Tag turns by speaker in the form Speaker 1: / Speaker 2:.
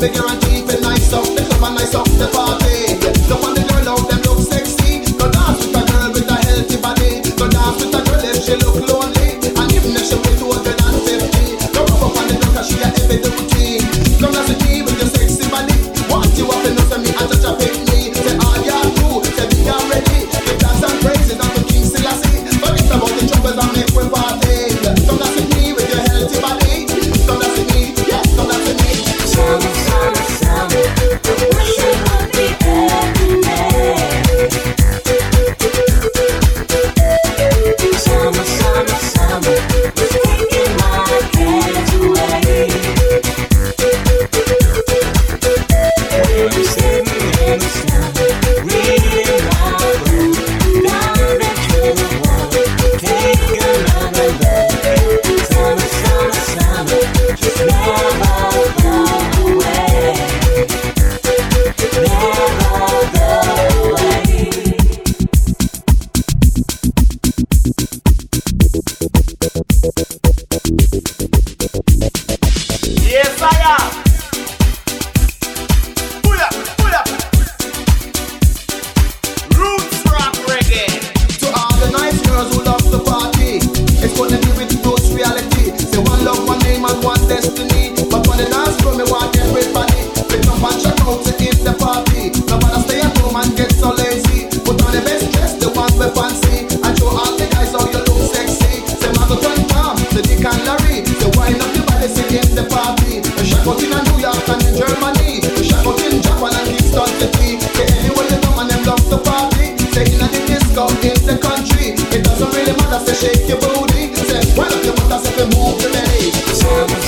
Speaker 1: Figure and teeth and nice up, the love and nice up the party. mother say shake your booty. Say, one of your mother say move your belly.